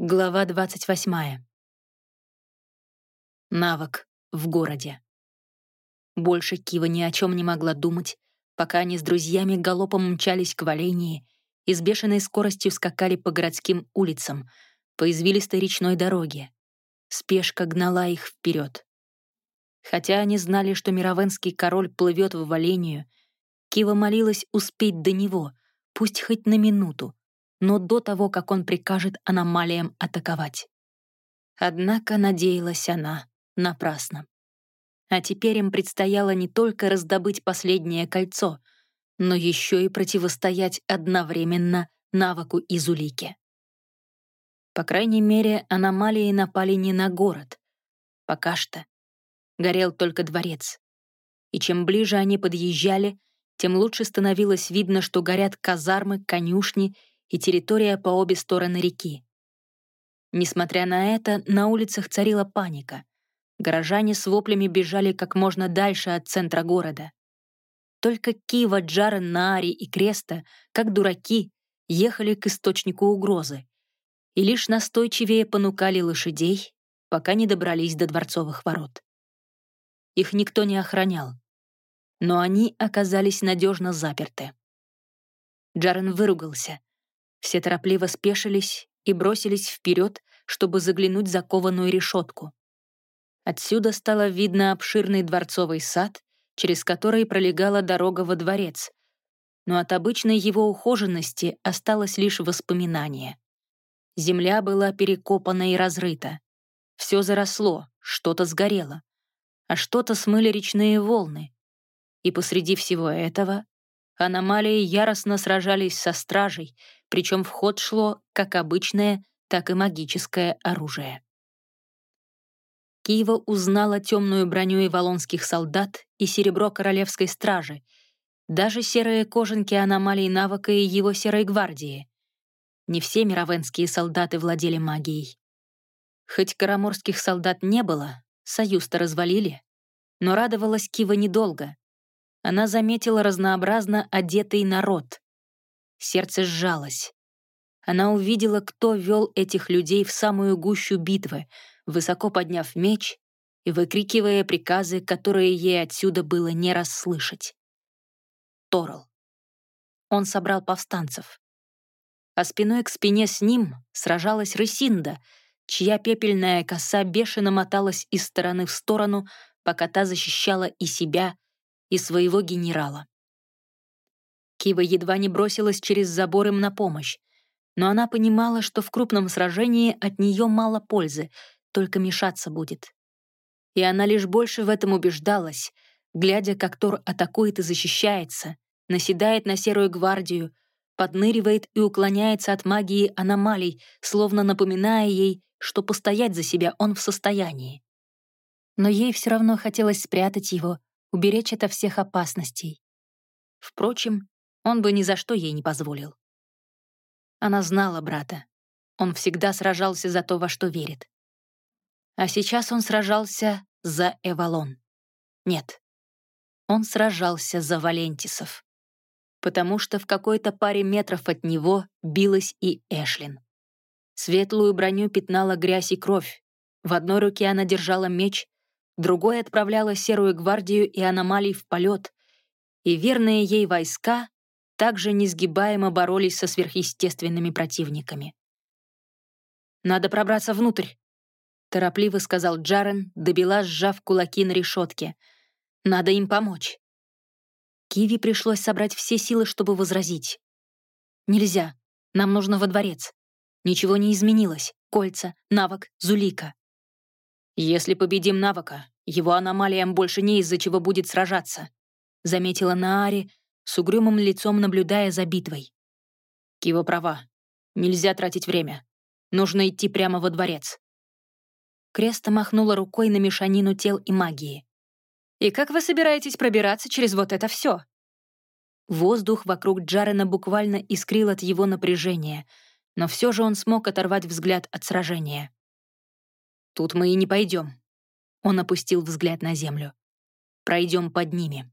Глава 28. Навык в городе. Больше Кива ни о чем не могла думать, пока они с друзьями галопом мчались к Валении и с бешеной скоростью скакали по городским улицам, по извилистой речной дороге. Спешка гнала их вперед. Хотя они знали, что мировенский король плывет в Валению, Кива молилась успеть до него, пусть хоть на минуту, но до того, как он прикажет аномалиям атаковать. Однако надеялась она напрасно. А теперь им предстояло не только раздобыть последнее кольцо, но еще и противостоять одновременно навыку Изулики. По крайней мере, аномалии напали не на город. Пока что. Горел только дворец. И чем ближе они подъезжали, тем лучше становилось видно, что горят казармы, конюшни и территория по обе стороны реки. Несмотря на это, на улицах царила паника. Горожане с воплями бежали как можно дальше от центра города. Только Кива, Джарен, Наари и Креста, как дураки, ехали к источнику угрозы и лишь настойчивее понукали лошадей, пока не добрались до дворцовых ворот. Их никто не охранял, но они оказались надежно заперты. Джарен выругался, все торопливо спешились и бросились вперед, чтобы заглянуть за кованую решетку. Отсюда стало видно обширный дворцовый сад, через который пролегала дорога во дворец, но от обычной его ухоженности осталось лишь воспоминание. Земля была перекопана и разрыта. Все заросло, что-то сгорело, а что-то смыли речные волны. И посреди всего этого аномалии яростно сражались со стражей, причем в ход шло как обычное, так и магическое оружие. Киева узнала темную броню ивалонских солдат и серебро королевской стражи, даже серые кожанки аномалий навыка и его серой гвардии. Не все мировенские солдаты владели магией. Хоть караморских солдат не было, союз-то развалили, но радовалась Кива недолго. Она заметила разнообразно одетый народ, Сердце сжалось. Она увидела, кто вел этих людей в самую гущу битвы, высоко подняв меч и выкрикивая приказы, которые ей отсюда было не расслышать. Торл. Он собрал повстанцев. А спиной к спине с ним сражалась Рысинда, чья пепельная коса бешено моталась из стороны в сторону, пока та защищала и себя, и своего генерала. Кива едва не бросилась через забор им на помощь, но она понимала, что в крупном сражении от нее мало пользы, только мешаться будет. И она лишь больше в этом убеждалась, глядя, как Тор атакует и защищается, наседает на Серую Гвардию, подныривает и уклоняется от магии аномалий, словно напоминая ей, что постоять за себя он в состоянии. Но ей все равно хотелось спрятать его, уберечь от всех опасностей. Впрочем, он бы ни за что ей не позволил. Она знала брата. Он всегда сражался за то, во что верит. А сейчас он сражался за Эвалон. Нет, он сражался за Валентисов. Потому что в какой-то паре метров от него билась и Эшлин. Светлую броню пятнала грязь и кровь. В одной руке она держала меч, другой отправляла Серую гвардию и аномалий в полет, и верные ей войска также несгибаемо боролись со сверхъестественными противниками. «Надо пробраться внутрь», — торопливо сказал Джарен, добила, сжав кулаки на решетке. «Надо им помочь». Киви пришлось собрать все силы, чтобы возразить. «Нельзя. Нам нужно во дворец. Ничего не изменилось. Кольца, навык, Зулика». «Если победим навыка, его аномалиям больше не из-за чего будет сражаться», — заметила Наари, с угрюмым лицом наблюдая за битвой. Кива права. Нельзя тратить время. Нужно идти прямо во дворец. Креста махнула рукой на мешанину тел и магии. «И как вы собираетесь пробираться через вот это все? Воздух вокруг Джарена буквально искрил от его напряжения, но все же он смог оторвать взгляд от сражения. «Тут мы и не пойдем. Он опустил взгляд на землю. «Пройдем под ними».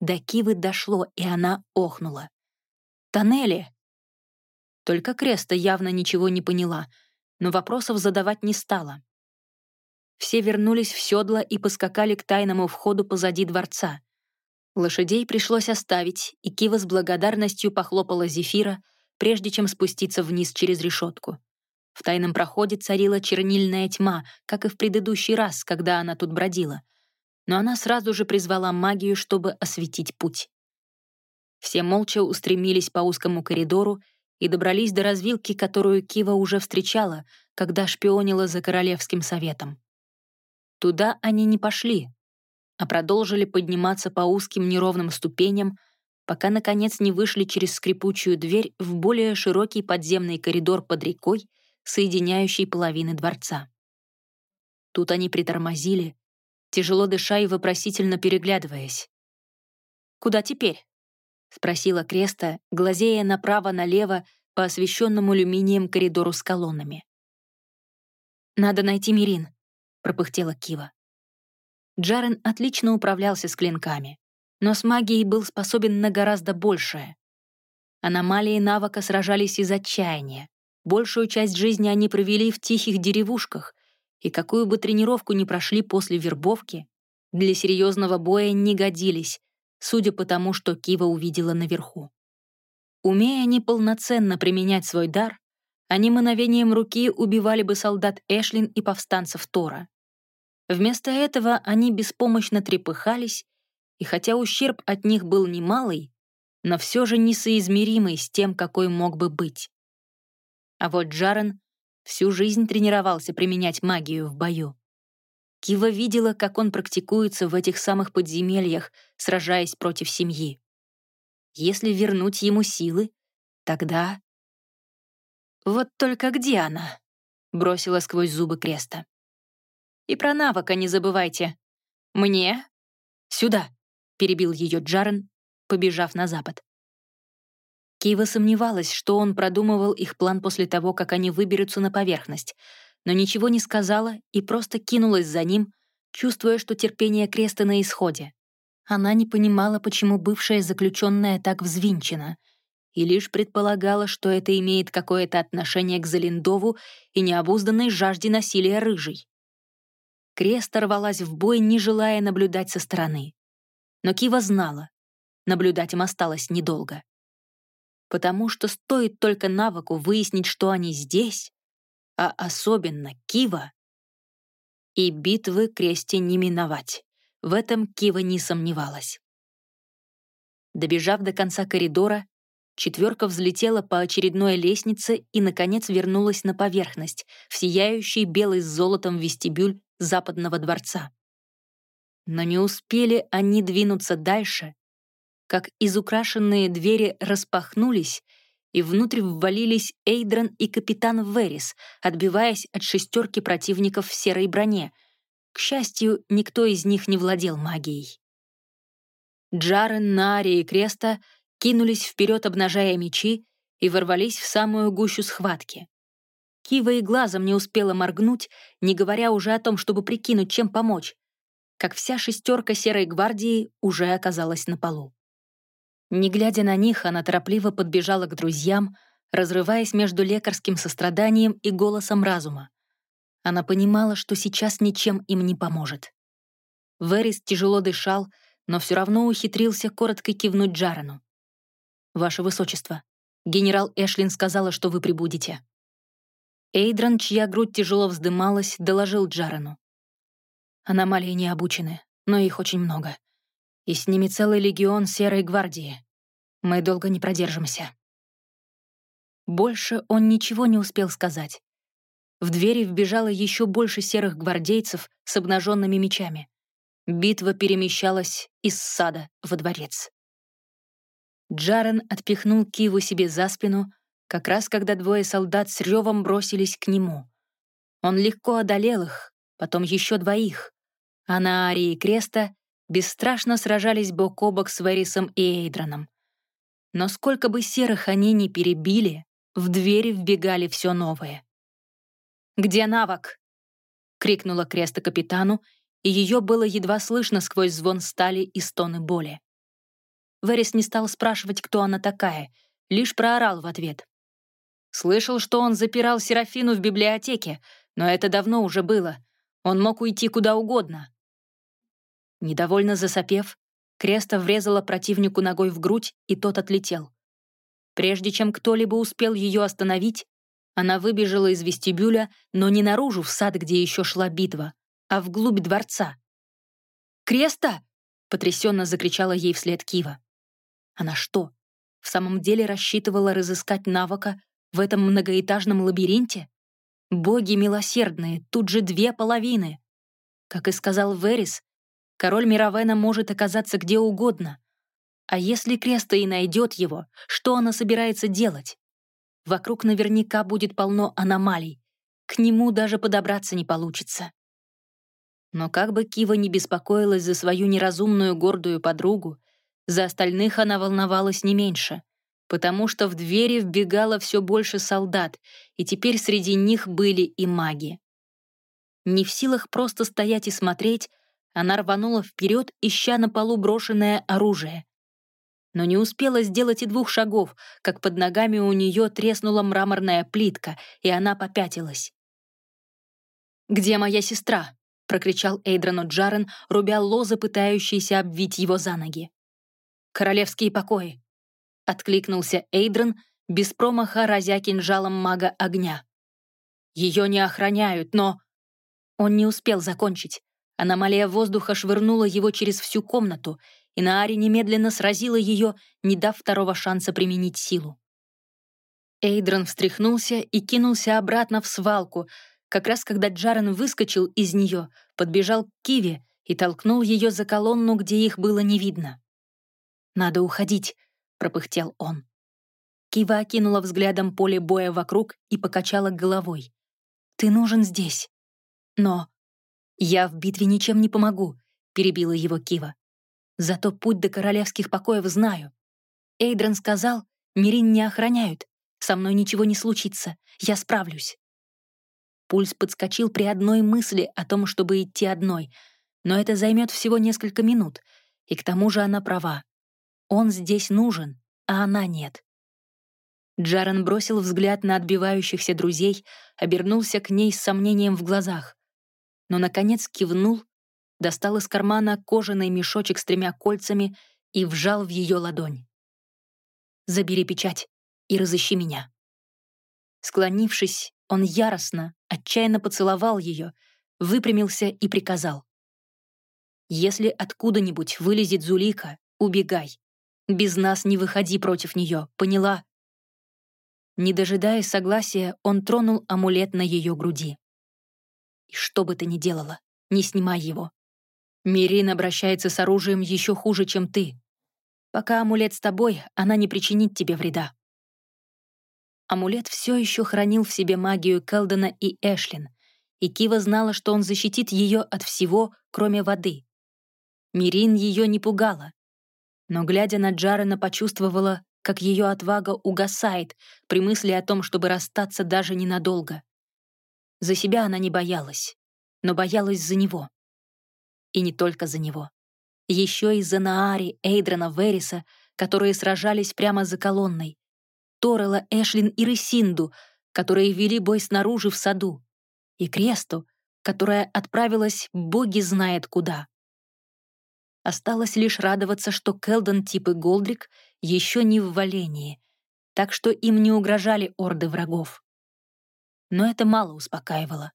До Кивы дошло, и она охнула. «Тоннели!» Только Креста явно ничего не поняла, но вопросов задавать не стала. Все вернулись в седло и поскакали к тайному входу позади дворца. Лошадей пришлось оставить, и Кива с благодарностью похлопала Зефира, прежде чем спуститься вниз через решетку. В тайном проходе царила чернильная тьма, как и в предыдущий раз, когда она тут бродила. Но она сразу же призвала магию, чтобы осветить путь. Все молча устремились по узкому коридору и добрались до развилки, которую Кива уже встречала, когда шпионила за Королевским советом. Туда они не пошли, а продолжили подниматься по узким неровным ступеням, пока, наконец, не вышли через скрипучую дверь в более широкий подземный коридор под рекой, соединяющий половины дворца. Тут они притормозили, тяжело дыша и вопросительно переглядываясь. «Куда теперь?» — спросила Креста, глазея направо-налево по освещенному люминием коридору с колоннами. «Надо найти Мирин», — пропыхтела Кива. Джарен отлично управлялся с клинками, но с магией был способен на гораздо большее. Аномалии навыка сражались из отчаяния. Большую часть жизни они провели в тихих деревушках, и какую бы тренировку ни прошли после вербовки, для серьезного боя не годились, судя по тому, что Кива увидела наверху. Умея неполноценно применять свой дар, они мановением руки убивали бы солдат Эшлин и повстанцев Тора. Вместо этого они беспомощно трепыхались, и хотя ущерб от них был немалый, но все же несоизмеримый с тем, какой мог бы быть. А вот Джарен всю жизнь тренировался применять магию в бою. Кива видела, как он практикуется в этих самых подземельях, сражаясь против семьи. Если вернуть ему силы, тогда... «Вот только где она?» — бросила сквозь зубы креста. «И про навыка не забывайте. Мне?» «Сюда», — перебил ее Джарен, побежав на запад. Кива сомневалась, что он продумывал их план после того, как они выберутся на поверхность, но ничего не сказала и просто кинулась за ним, чувствуя, что терпение Креста на исходе. Она не понимала, почему бывшая заключенная так взвинчена — и лишь предполагала, что это имеет какое-то отношение к Залиндову и необузданной жажде насилия рыжей. Креста рвалась в бой, не желая наблюдать со стороны. Но Кива знала, наблюдать им осталось недолго. Потому что стоит только навыку выяснить, что они здесь, а особенно Кива, и битвы Кресте не миновать. В этом Кива не сомневалась. Добежав до конца коридора, Четверка взлетела по очередной лестнице и, наконец, вернулась на поверхность, в сияющий белый с золотом вестибюль западного дворца. Но не успели они двинуться дальше, как изукрашенные двери распахнулись, и внутрь ввалились Эйдрон и капитан Верис, отбиваясь от шестерки противников в серой броне. К счастью, никто из них не владел магией. Джарен, Нари и Креста — кинулись вперед, обнажая мечи, и ворвались в самую гущу схватки. Кива и глазом не успела моргнуть, не говоря уже о том, чтобы прикинуть, чем помочь, как вся шестерка Серой гвардии уже оказалась на полу. Не глядя на них, она торопливо подбежала к друзьям, разрываясь между лекарским состраданием и голосом разума. Она понимала, что сейчас ничем им не поможет. Верис тяжело дышал, но все равно ухитрился коротко кивнуть Джарану. «Ваше Высочество, генерал Эшлин сказала, что вы прибудете». Эйдран, чья грудь тяжело вздымалась, доложил Джарану. «Аномалии не обучены, но их очень много. И с ними целый легион Серой гвардии. Мы долго не продержимся». Больше он ничего не успел сказать. В двери вбежало еще больше серых гвардейцев с обнаженными мечами. Битва перемещалась из сада во дворец. Джарен отпихнул Киву себе за спину, как раз когда двое солдат с ревом бросились к нему. Он легко одолел их, потом еще двоих, а на Арии Креста бесстрашно сражались бок о бок с Верисом и Эйдроном. Но сколько бы серых они ни перебили, в двери вбегали все новое. «Где навок?» — крикнула Креста капитану, и ее было едва слышно сквозь звон стали и стоны боли. Верес не стал спрашивать, кто она такая, лишь проорал в ответ. Слышал, что он запирал Серафину в библиотеке, но это давно уже было. Он мог уйти куда угодно. Недовольно засопев, Креста врезала противнику ногой в грудь, и тот отлетел. Прежде чем кто-либо успел ее остановить, она выбежала из вестибюля, но не наружу в сад, где еще шла битва, а вглубь дворца. «Креста!» — потрясенно закричала ей вслед Кива. Она что, в самом деле рассчитывала разыскать навыка в этом многоэтажном лабиринте? Боги милосердные, тут же две половины. Как и сказал Верис, король Мировена может оказаться где угодно. А если Креста и найдет его, что она собирается делать? Вокруг наверняка будет полно аномалий. К нему даже подобраться не получится. Но как бы Кива не беспокоилась за свою неразумную гордую подругу, за остальных она волновалась не меньше, потому что в двери вбегало все больше солдат, и теперь среди них были и маги. Не в силах просто стоять и смотреть, она рванула вперед, ища на полу брошенное оружие. Но не успела сделать и двух шагов, как под ногами у нее треснула мраморная плитка, и она попятилась. «Где моя сестра?» — прокричал Эйдрану Джарен, рубя лозы, пытающиеся обвить его за ноги королевские покои», — откликнулся Эйдрен, без промаха разя кинжалом мага огня. «Ее не охраняют, но...» Он не успел закончить. Аномалия воздуха швырнула его через всю комнату, и Наари немедленно сразила ее, не дав второго шанса применить силу. Эйдрон встряхнулся и кинулся обратно в свалку, как раз когда Джарен выскочил из нее, подбежал к Киве и толкнул ее за колонну, где их было не видно. «Надо уходить», — пропыхтел он. Кива окинула взглядом поле боя вокруг и покачала головой. «Ты нужен здесь». «Но...» «Я в битве ничем не помогу», — перебила его Кива. «Зато путь до королевских покоев знаю. Эйдрен сказал, Мирин не охраняют. Со мной ничего не случится. Я справлюсь». Пульс подскочил при одной мысли о том, чтобы идти одной, но это займет всего несколько минут, и к тому же она права. Он здесь нужен, а она нет. Джарен бросил взгляд на отбивающихся друзей, обернулся к ней с сомнением в глазах. Но, наконец, кивнул, достал из кармана кожаный мешочек с тремя кольцами и вжал в ее ладонь. «Забери печать и разыщи меня». Склонившись, он яростно, отчаянно поцеловал ее, выпрямился и приказал. «Если откуда-нибудь вылезет Зулика, убегай. Без нас не выходи против нее, поняла?» Не дожидаясь согласия, он тронул амулет на ее груди. «И что бы ты ни делала, не снимай его. Мирин обращается с оружием еще хуже, чем ты. Пока амулет с тобой, она не причинит тебе вреда». Амулет все еще хранил в себе магию Келдена и Эшлин, и Кива знала, что он защитит ее от всего, кроме воды. Мирин ее не пугала, но, глядя на Джарена, почувствовала, как ее отвага угасает при мысли о том, чтобы расстаться даже ненадолго. За себя она не боялась, но боялась за него. И не только за него. Еще и за Наари, Эйдрана, Вериса, которые сражались прямо за колонной. Торела, Эшлин и Рысинду, которые вели бой снаружи в саду. И Кресту, которая отправилась боги знает куда. Осталось лишь радоваться, что Келден тип и Голдрик еще не в валении, так что им не угрожали орды врагов. Но это мало успокаивало.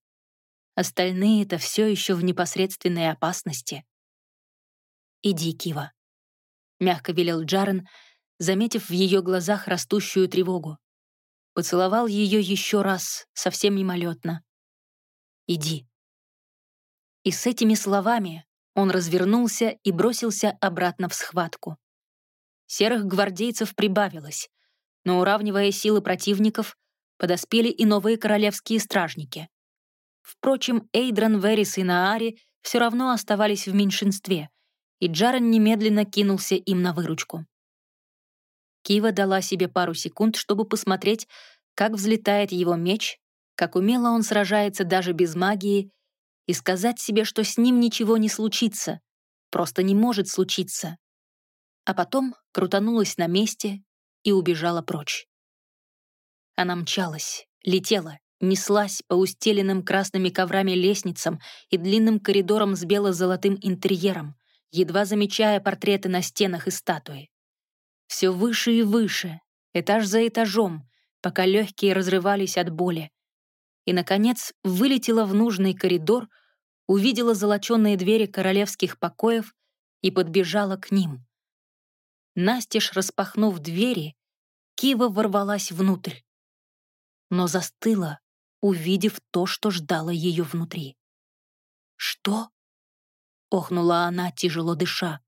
Остальные-то все еще в непосредственной опасности. «Иди, Кива», — мягко велел Джарен, заметив в ее глазах растущую тревогу. Поцеловал ее еще раз, совсем мимолетно. «Иди». И с этими словами он развернулся и бросился обратно в схватку. Серых гвардейцев прибавилось, но, уравнивая силы противников, подоспели и новые королевские стражники. Впрочем, Эйдран, Верис и Наари все равно оставались в меньшинстве, и Джарен немедленно кинулся им на выручку. Кива дала себе пару секунд, чтобы посмотреть, как взлетает его меч, как умело он сражается даже без магии и сказать себе, что с ним ничего не случится, просто не может случиться. А потом крутанулась на месте и убежала прочь. Она мчалась, летела, неслась по устеленным красными коврами лестницам и длинным коридорам с бело-золотым интерьером, едва замечая портреты на стенах и статуи. Все выше и выше, этаж за этажом, пока легкие разрывались от боли. И, наконец, вылетела в нужный коридор, увидела золоченные двери королевских покоев и подбежала к ним. Настежь распахнув двери, Кива ворвалась внутрь, но застыла, увидев то, что ждало ее внутри. «Что?» — охнула она, тяжело дыша.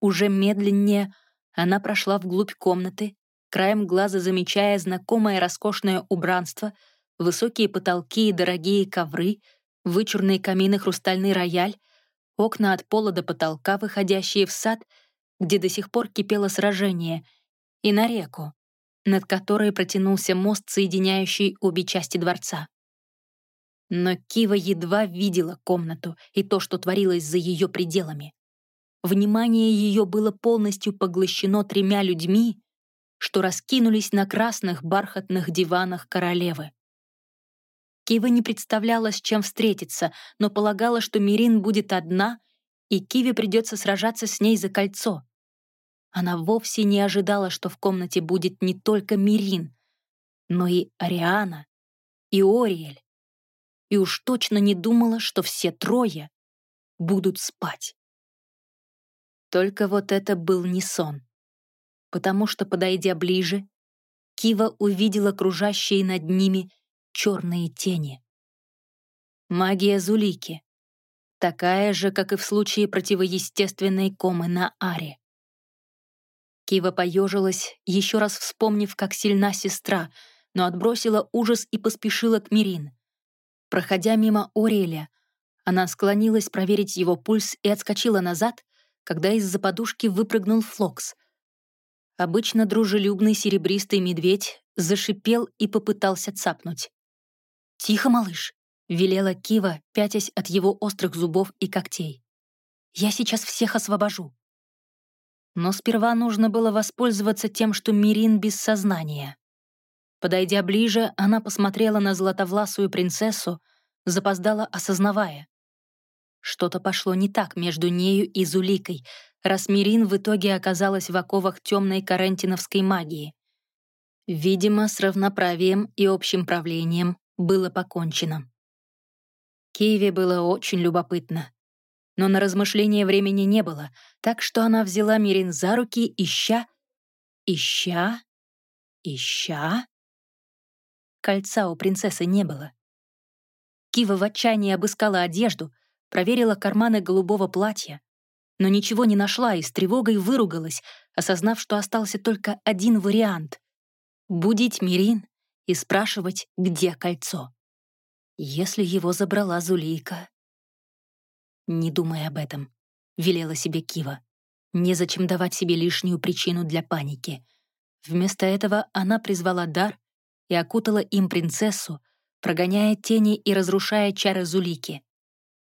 Уже медленнее она прошла вглубь комнаты, краем глаза замечая знакомое роскошное убранство, высокие потолки и дорогие ковры, вычурные камины, хрустальный рояль, окна от пола до потолка, выходящие в сад, где до сих пор кипело сражение, и на реку, над которой протянулся мост, соединяющий обе части дворца. Но Кива едва видела комнату и то, что творилось за ее пределами. Внимание ее было полностью поглощено тремя людьми, что раскинулись на красных бархатных диванах королевы. Кива не представляла, с чем встретиться, но полагала, что Мирин будет одна, и Киве придется сражаться с ней за кольцо. Она вовсе не ожидала, что в комнате будет не только Мирин, но и Ариана, и Ориэль. И уж точно не думала, что все трое будут спать. Только вот это был не сон. Потому что, подойдя ближе, Кива увидела кружащие над ними черные тени. Магия Зулики. Такая же, как и в случае противоестественной комы на Аре. Кива поежилась, еще раз вспомнив, как сильна сестра, но отбросила ужас и поспешила к Мирин. Проходя мимо Ориэля, она склонилась проверить его пульс и отскочила назад, когда из-за подушки выпрыгнул Флокс. Обычно дружелюбный серебристый медведь зашипел и попытался цапнуть. «Тихо, малыш», — велела Кива, пятясь от его острых зубов и когтей. «Я сейчас всех освобожу». Но сперва нужно было воспользоваться тем, что Мирин без сознания. Подойдя ближе, она посмотрела на златовласую принцессу, запоздала, осознавая. Что-то пошло не так между нею и Зуликой, раз Мирин в итоге оказалась в оковах темной карентиновской магии. Видимо, с равноправием и общим правлением было покончено. Киеве было очень любопытно, но на размышление времени не было, так что она взяла Мирин за руки, ища, ища, ища. Кольца у принцессы не было. Кива в отчаянии обыскала одежду, проверила карманы голубого платья, но ничего не нашла и с тревогой выругалась, осознав, что остался только один вариант — будить Мирин и спрашивать, где кольцо. Если его забрала Зулейка, «Не думай об этом», — велела себе Кива. «Незачем давать себе лишнюю причину для паники». Вместо этого она призвала дар и окутала им принцессу, прогоняя тени и разрушая чары Зулики.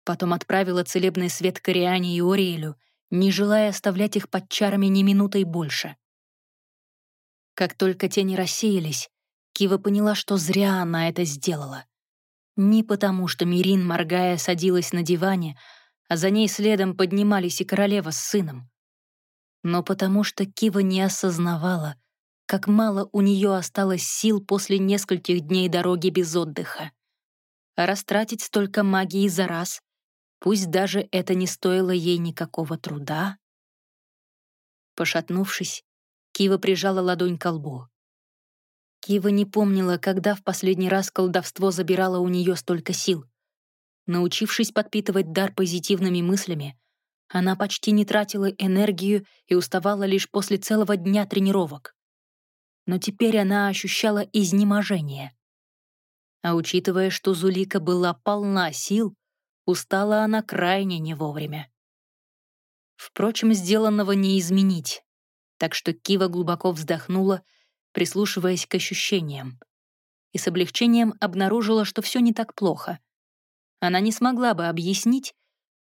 Потом отправила целебный свет Кориане и Ориэлю, не желая оставлять их под чарами ни минутой больше. Как только тени рассеялись, Кива поняла, что зря она это сделала. Не потому, что Мирин, моргая, садилась на диване, а за ней следом поднимались и королева с сыном. Но потому что Кива не осознавала, как мало у нее осталось сил после нескольких дней дороги без отдыха. А растратить столько магии за раз, пусть даже это не стоило ей никакого труда. Пошатнувшись, Кива прижала ладонь к лбу. Кива не помнила, когда в последний раз колдовство забирало у нее столько сил. Научившись подпитывать дар позитивными мыслями, она почти не тратила энергию и уставала лишь после целого дня тренировок. Но теперь она ощущала изнеможение. А учитывая, что Зулика была полна сил, устала она крайне не вовремя. Впрочем, сделанного не изменить, так что Кива глубоко вздохнула, прислушиваясь к ощущениям, и с облегчением обнаружила, что все не так плохо — она не смогла бы объяснить,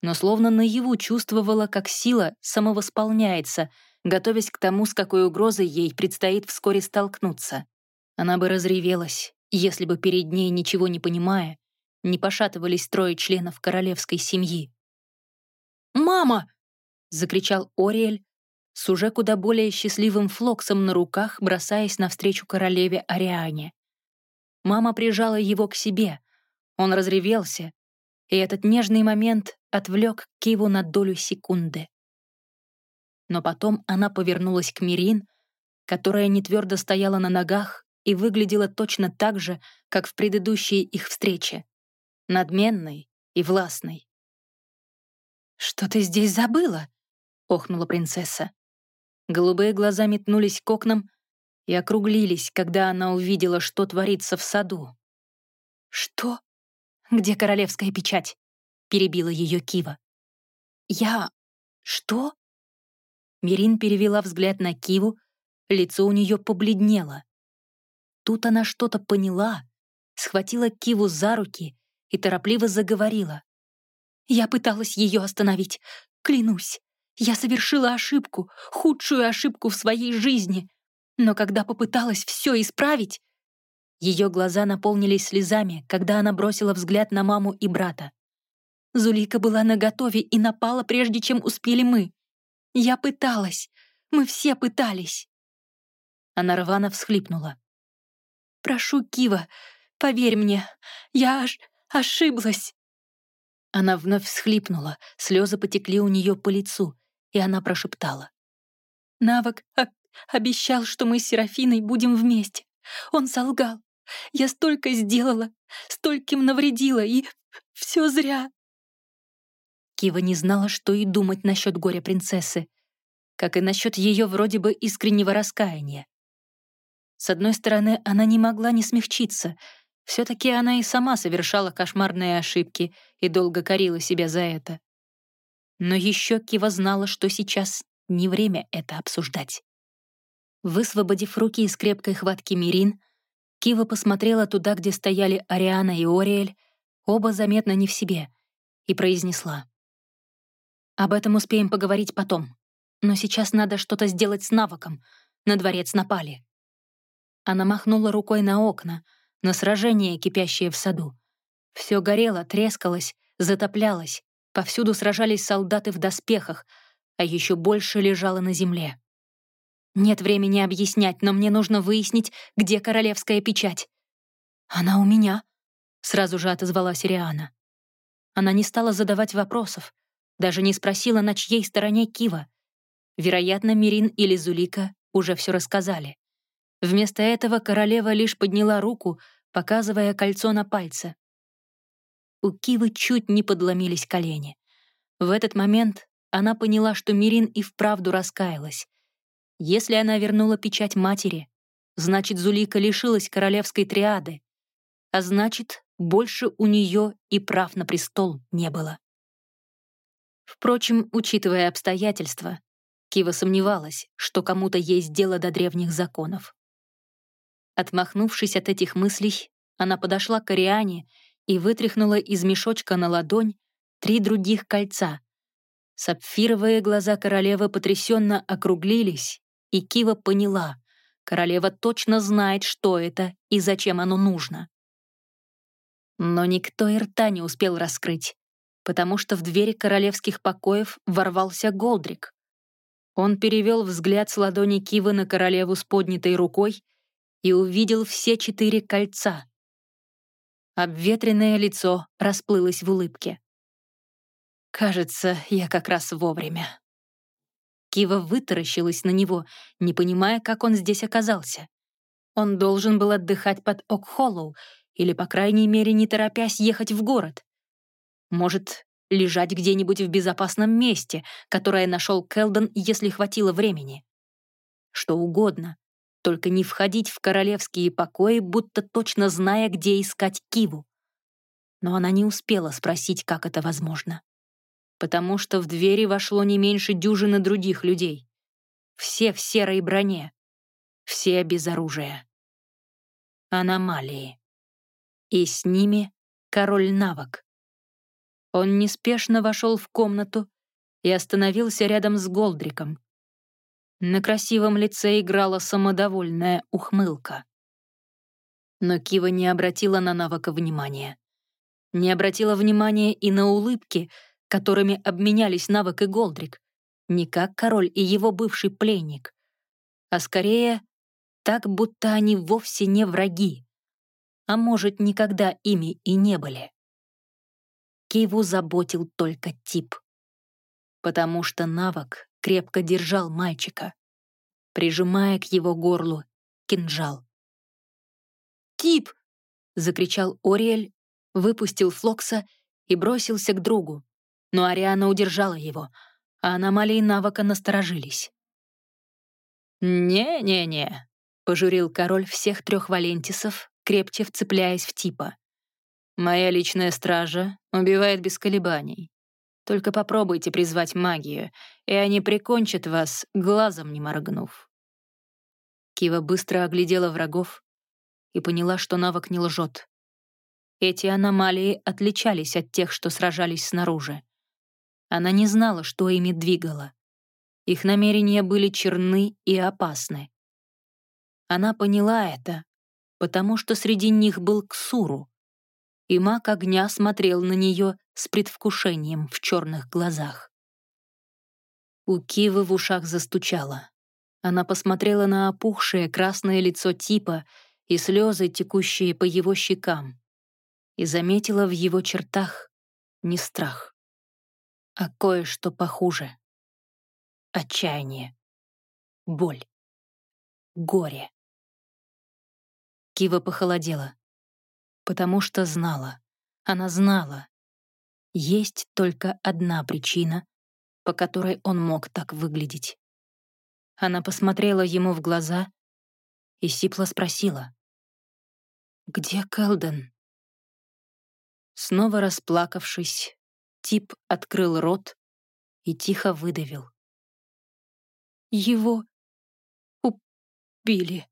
но словно наяву чувствовала, как сила самовосполняется, готовясь к тому, с какой угрозой ей предстоит вскоре столкнуться. Она бы разревелась, если бы перед ней, ничего не понимая, не пошатывались трое членов королевской семьи. «Мама!» — закричал Ориэль, с уже куда более счастливым флоксом на руках, бросаясь навстречу королеве Ариане. Мама прижала его к себе. Он разревелся, и этот нежный момент отвлек Киву на долю секунды. Но потом она повернулась к Мирин, которая не твердо стояла на ногах и выглядела точно так же, как в предыдущей их встрече, надменной и властной. «Что ты здесь забыла?» — охнула принцесса. Голубые глаза метнулись к окнам и округлились, когда она увидела, что творится в саду. «Что? Где королевская печать?» — перебила ее Кива. «Я... что?» Мирин перевела взгляд на Киву, лицо у нее побледнело. Тут она что-то поняла, схватила Киву за руки и торопливо заговорила. Я пыталась ее остановить. Клянусь, я совершила ошибку, худшую ошибку в своей жизни. Но когда попыталась все исправить... Ее глаза наполнились слезами, когда она бросила взгляд на маму и брата. Зулика была наготове и напала, прежде чем успели мы. Я пыталась. Мы все пытались. Она рвано всхлипнула. «Прошу, Кива, поверь мне, я аж ошиблась». Она вновь всхлипнула, слезы потекли у нее по лицу, и она прошептала. «Навок обещал, что мы с Серафиной будем вместе. Он солгал. Я столько сделала, стольким навредила, и все зря». Кива не знала, что и думать насчет горя принцессы, как и насчет ее вроде бы искреннего раскаяния. С одной стороны, она не могла не смягчиться — все-таки она и сама совершала кошмарные ошибки и долго корила себя за это. Но еще Кива знала, что сейчас не время это обсуждать. Высвободив руки из крепкой хватки Мирин, Кива посмотрела туда, где стояли Ариана и Ориэль, оба заметно не в себе, и произнесла. «Об этом успеем поговорить потом, но сейчас надо что-то сделать с навыком. На дворец напали». Она махнула рукой на окна — на сражение, кипящее в саду. Все горело, трескалось, затоплялось, повсюду сражались солдаты в доспехах, а еще больше лежало на земле. Нет времени объяснять, но мне нужно выяснить, где королевская печать. «Она у меня», — сразу же отозвалась Ириана. Она не стала задавать вопросов, даже не спросила, на чьей стороне Кива. Вероятно, Мирин или Зулика уже все рассказали. Вместо этого королева лишь подняла руку, показывая кольцо на пальце. У Кивы чуть не подломились колени. В этот момент она поняла, что Мирин и вправду раскаялась. Если она вернула печать матери, значит, Зулика лишилась королевской триады, а значит, больше у нее и прав на престол не было. Впрочем, учитывая обстоятельства, Кива сомневалась, что кому-то есть дело до древних законов. Отмахнувшись от этих мыслей, она подошла к Ариане и вытряхнула из мешочка на ладонь три других кольца. Сапфировые глаза королевы потрясенно округлились, и Кива поняла, королева точно знает, что это и зачем оно нужно. Но никто и рта не успел раскрыть, потому что в двери королевских покоев ворвался Голдрик. Он перевел взгляд с ладони Кивы на королеву с поднятой рукой и увидел все четыре кольца. Обветренное лицо расплылось в улыбке. «Кажется, я как раз вовремя». Кива вытаращилась на него, не понимая, как он здесь оказался. Он должен был отдыхать под Окхоллоу или, по крайней мере, не торопясь ехать в город. Может, лежать где-нибудь в безопасном месте, которое нашел Келдон, если хватило времени. Что угодно, только не входить в королевские покои, будто точно зная, где искать Киву. Но она не успела спросить, как это возможно. Потому что в двери вошло не меньше дюжины других людей. Все в серой броне. Все без оружия. Аномалии. И с ними король Навок. Он неспешно вошел в комнату и остановился рядом с Голдриком, на красивом лице играла самодовольная ухмылка. Но Кива не обратила на навыка внимания. Не обратила внимания и на улыбки, которыми обменялись навык и Голдрик, не как король и его бывший пленник, а скорее так, будто они вовсе не враги, а может, никогда ими и не были. Киву заботил только тип, потому что навык крепко держал мальчика, прижимая к его горлу кинжал. «Тип!» — закричал Ориэль, выпустил Флокса и бросился к другу, но Ариана удержала его, а аномалии навыка насторожились. «Не-не-не», — пожурил король всех трех Валентисов, крепче вцепляясь в типа. «Моя личная стража убивает без колебаний. Только попробуйте призвать магию, и они прикончат вас, глазом не моргнув». Кива быстро оглядела врагов и поняла, что навык не лжет. Эти аномалии отличались от тех, что сражались снаружи. Она не знала, что ими двигало. Их намерения были черны и опасны. Она поняла это, потому что среди них был Ксуру, и маг огня смотрел на нее с предвкушением в черных глазах. У Кивы в ушах застучало. Она посмотрела на опухшее красное лицо типа и слезы, текущие по его щекам, и заметила в его чертах не страх, а кое-что похуже отчаяние, боль, горе. Кива похолодела, потому что знала, она знала, есть только одна причина, по которой он мог так выглядеть. Она посмотрела ему в глаза и сипло спросила. «Где Кэлден?» Снова расплакавшись, Тип открыл рот и тихо выдавил. Его убили.